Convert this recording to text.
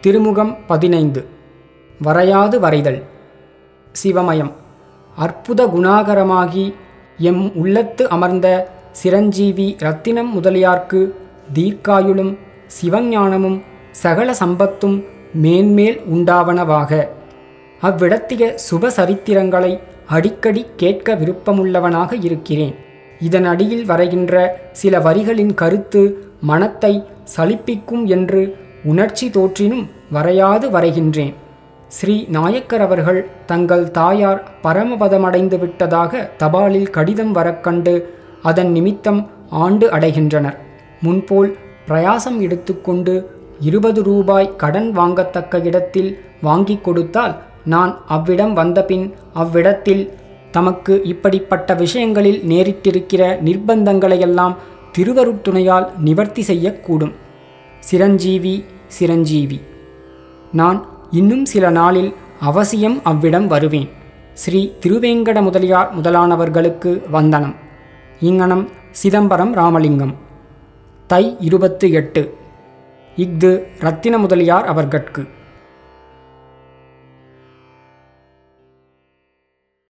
திருமுகம் பதினைந்து. வரையாது வரைதல். சிவமயம். அற்புத குணாகரமாகி எம் உள்ளத்து அமர்ந்த சிரஞ்சீவி ரத்தினம் முதலியார்க்கு தீர்க்காயுளும் சிவஞானமும் சகல சம்பத்தும் மேன்மேல் உண்டாவனவாக. அவ்விடத்திய சுப சரித்திரங்களை அடிக்கடி கேட்க விருப்பமுள்ளவனாக இருக்கிறேன். இதன் அடியில் வரைகின்ற சில வரிகளின் கருத்து மனத்தை சலிப்பிக்கும் என்று உணர்ச்சி தோற்றினும் வரையாது வரைகின்றேன். ஸ்ரீ நாயக்கர் அவர்கள் தங்கள் தாயார் பரமபதமடைந்து விட்டதாக தபாலில் கடிதம் வரக்கண்டு அதன் நிமித்தம் ஆண்டு அடைகின்றனர். முன்போல் பிரயாசம் எடுத்துக்கொண்டு இருபது ரூபாய் கடன் வாங்கத்தக்க இடத்தில் வாங்கிக் கொடுத்தால் நான் அவ்விடம் வந்தபின் அவ்விடத்தில் தமக்கு இப்படிப்பட்ட விஷயங்களில் நேரிட்டிருக்கிற நிர்பந்தங்களையெல்லாம் திருவருட்டுணையால் நிவர்த்தி செய்யக்கூடும் சிரஞ்சீவி சிரஞ்சீவி. நான் இன்னும் சில நாளில் அவசியம் அவ்விடம் வருவேன். ஸ்ரீ திருவேங்கட முதலியார் முதலானவர்களுக்கு வந்தனம். இங்கனம் சிதம்பரம் ராமலிங்கம். தை இருபத்து எட்டு. இஃது ரத்தின முதலியார் அவர்கட்கு.